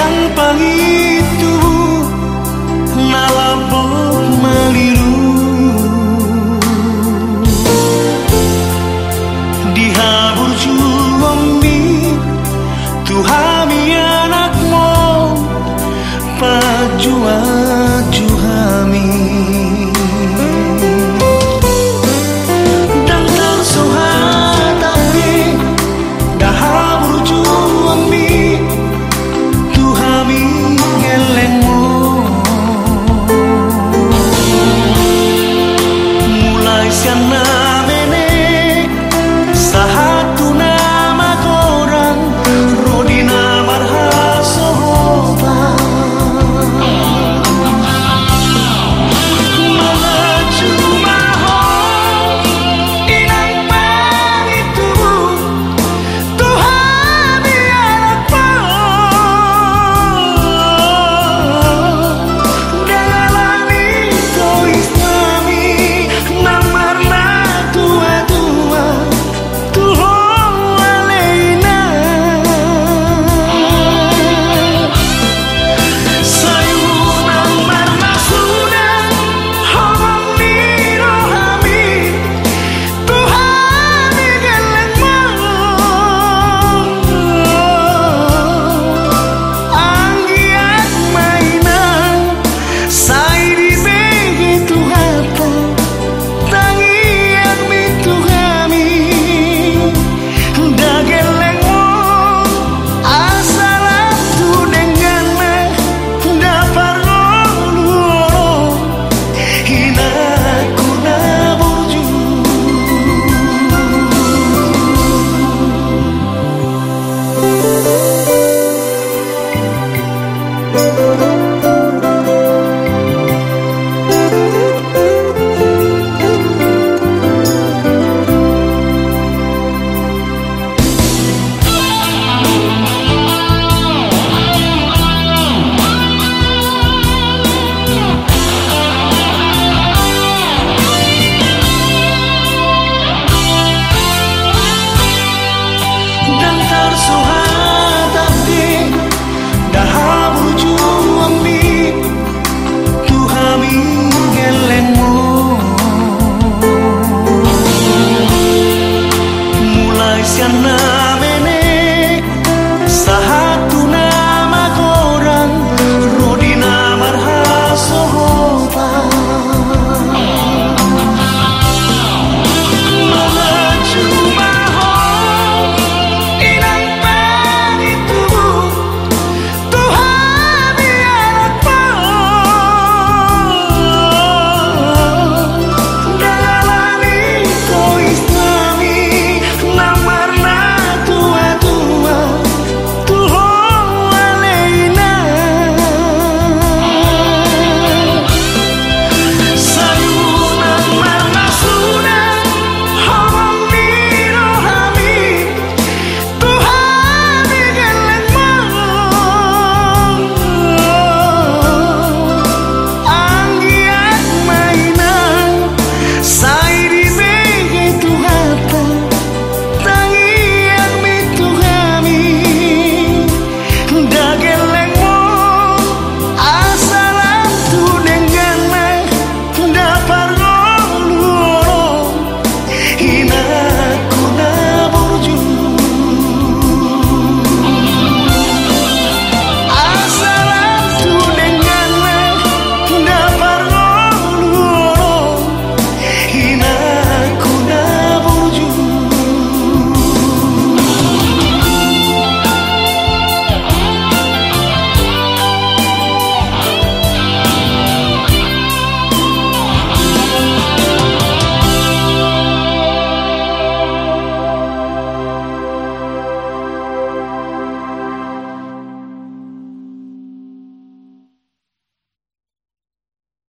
Yang tanpa itu nalabok meliru. Dihabur juombi tuhami anakmu paju aju hami